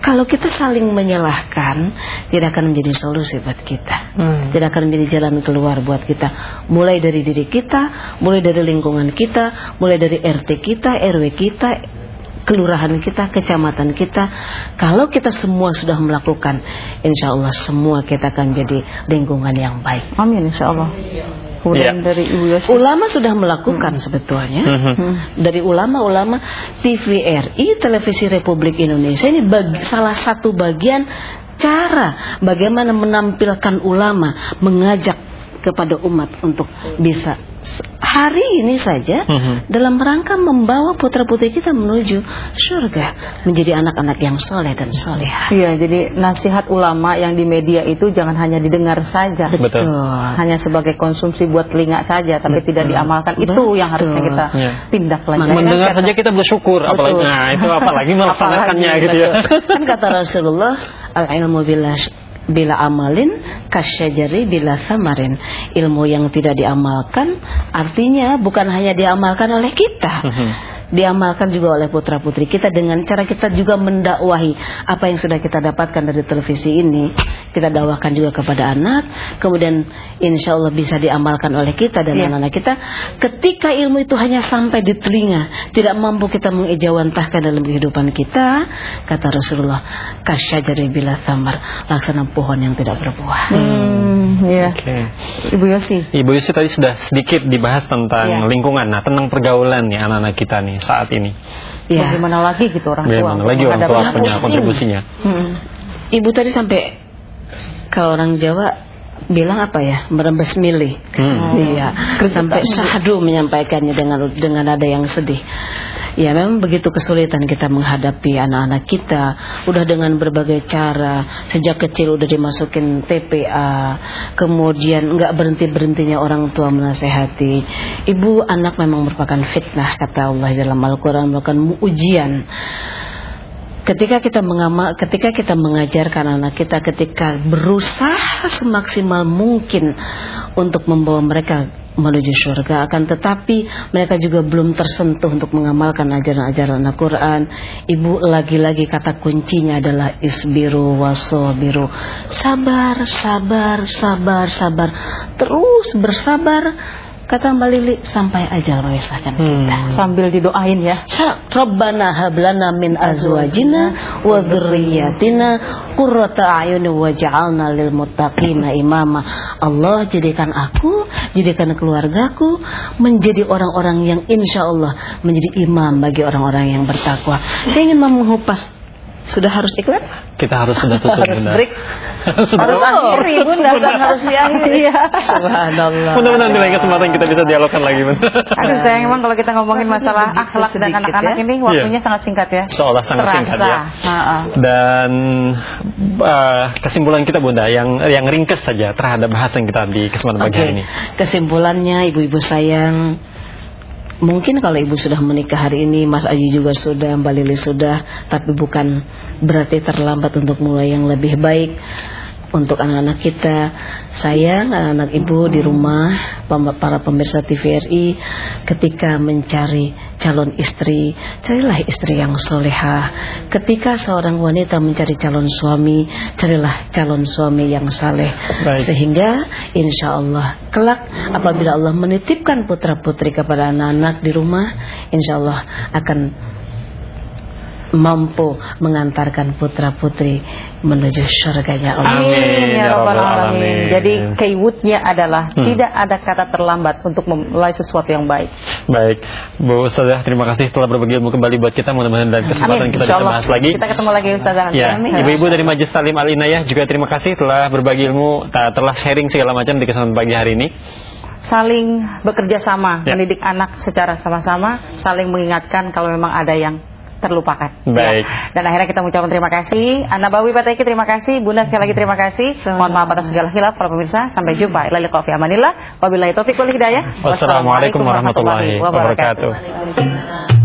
Kalau kita saling menyalahkan, tidak akan menjadi solusi buat kita. Tidak akan menjadi jalan keluar buat kita. Mulai dari diri kita, mulai dari lingkungan kita, mulai dari RT kita, RW kita, kelurahan kita, kecamatan kita. Kalau kita semua sudah melakukan, insya Allah semua kita akan jadi lingkungan yang baik. Amin insya Allah. Kemudian dari Ibu Yosi Ulama sudah melakukan sebetulnya. Dari ulama-ulama TVRI Televisi Republik Indonesia ini bagi, salah satu bagian cara bagaimana menampilkan ulama mengajak kepada umat untuk bisa hari ini saja dalam rangka membawa putra putri kita menuju surga menjadi anak-anak yang soleh dan soleha. Iya, jadi nasihat ulama yang di media itu jangan hanya didengar saja. Betul. Hanya sebagai konsumsi buat telinga saja, tapi tidak diamalkan. Itu yang harusnya kita Iya. tindak lagi. Mendengar saja kita bersyukur, apalagi nah itu apalagi melaksanakannya Apalagi, gitu ya. kan kata Rasulullah al ilmu bila bila amalin kasyajari bila samarin. Ilmu yang tidak diamalkan artinya bukan hanya diamalkan oleh kita diamalkan juga oleh putra putri kita dengan cara kita juga mendakwahi apa yang sudah kita dapatkan dari televisi ini kita dakwahkan juga kepada anak kemudian insya Allah bisa diamalkan oleh kita dan Iya. anak-anak kita ketika ilmu itu hanya sampai di telinga tidak mampu kita mengejawantahkan dalam kehidupan kita kata Rasulullah kasyajari bila samar laksana pohon yang tidak berbuah Hmm, iya. Oke. Ibu Yosi. Ibu Yusi tadi sudah sedikit dibahas tentang Iya. lingkungan, nah tentang pergaulan nih anak-anak kita nih saat ini. ya Bagaimana lagi gitu orang tua? Bagaimana lagi orang tua punya kontribusinya? Hmm. ibu tadi sampai kalau orang Jawa bilang apa ya? Merembes milih. Hmm. iya. Sampai syahdu menyampaikannya dengan dengan ada yang sedih. Ya memang begitu kesulitan kita menghadapi anak-anak kita. Udah dengan berbagai cara. Sejak kecil udah dimasukin TPA kemudian nggak berhenti berhentinya orang tua menasehati. Ibu anak memang merupakan fitnah kata Allah dalam Al-Quran. Merupakan ujian ketika kita mengamal ketika kita mengajarkan anak kita ketika berusaha semaksimal mungkin untuk membawa mereka menuju surga akan tetapi mereka juga belum tersentuh untuk mengamalkan ajaran-ajaran Al-Quran ibu lagi-lagi kata kuncinya adalah isbiru wasobiru sabar sabar sabar sabar. Terus bersabar kata Mbak Lili sampai ajal memisahkan kita Sambil didoain ya. Rabbana hablana min azwajina wa dzurriyyatina qurrata a'yun waj'alna lil muttaqina imama. Allah jadikan aku, jadikan keluargaku menjadi orang-orang yang insya Allah menjadi imam bagi orang-orang yang bertakwa. Saya ingin mengupas sudah harus iklan? Kita harus sudah tutup harus Bunda. break. Sudah. harus akhiri Bunda, bukan harus diakhiri. Iya. Subhanallah. Mudah-mudahan di lain kesempatan kita bisa dialogkan lagi Bunda. Aduh sayang emang kalau kita ngomongin masalah akhlak dan sedikit anak-anak ya. ini waktunya sangat singkat ya. Seolah sangat Terasa. singkat ya. Ha-ha. Dan eh, kesimpulan kita Bunda yang yang ringkas saja terhadap bahasan kita di kesempatan pagi Oke. hari ini. Kesimpulannya ibu-ibu sayang Mungkin kalau ibu sudah menikah hari ini Mas Aji juga sudah Mbak Lili sudah Tapi bukan berarti terlambat untuk mulai yang lebih baik Untuk anak-anak kita. Sayang anak-anak ibu di rumah Para pemirsa TVRI Ketika mencari calon istri Carilah istri yang solehah. Ketika seorang wanita mencari calon suami Carilah calon suami yang saleh. Baik. sehingga insya Allah kelak apabila Allah menitipkan putra putri kepada anak-anak di rumah insya Allah akan mampu mengantarkan putra putri menuju surganya Allah. Amin ya rabbal alamin. Jadi keywordnya adalah Hmm. tidak ada kata terlambat untuk memulai sesuatu yang baik. Baik, Bu Ustazah, terima kasih telah berbagi ilmu kembali buat kita. Mudah-mudahan dalam kesempatan Amin. kita bisa bahas lagi. Kita ketemu lagi Ustazah nanti. Ya, Amin. ibu-ibu dari Majelis Talim Al Inayah juga terima kasih telah berbagi ilmu, telah sharing segala macam di kesempatan pagi hari ini. Saling bekerja sama, Ya. mendidik anak secara sama-sama, saling mengingatkan kalau memang ada yang terlupakan. Baik. Ya. Dan akhirnya kita mengucapkan terima kasih. Ana Bawi Pateki terima kasih. Bunda sekali lagi terima kasih. Mohon maaf atas segala hilaf para pemirsa. Sampai jumpa. Ila liqa fi amanillah. Wabillahi taufiq wal hidayah. Wassalamualaikum warahmatullahi wabarakatuh.